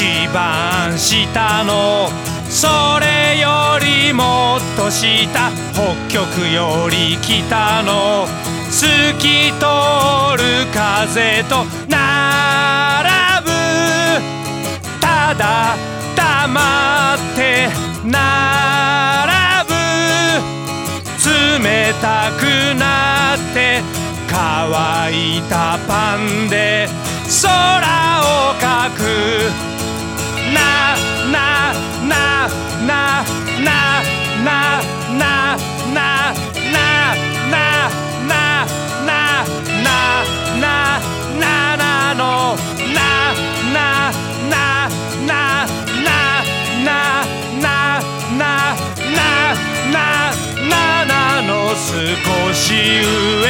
一番下のそれよりもっと下北極より北の透き通る風と並ぶただ黙って並ぶ冷たくなって乾いたパンで空少し上